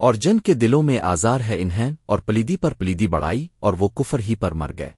اور جن کے دلوں میں آزار ہے انہیں اور پلیدی پر پلیدی بڑھائی اور وہ کفر ہی پر مر گئے۔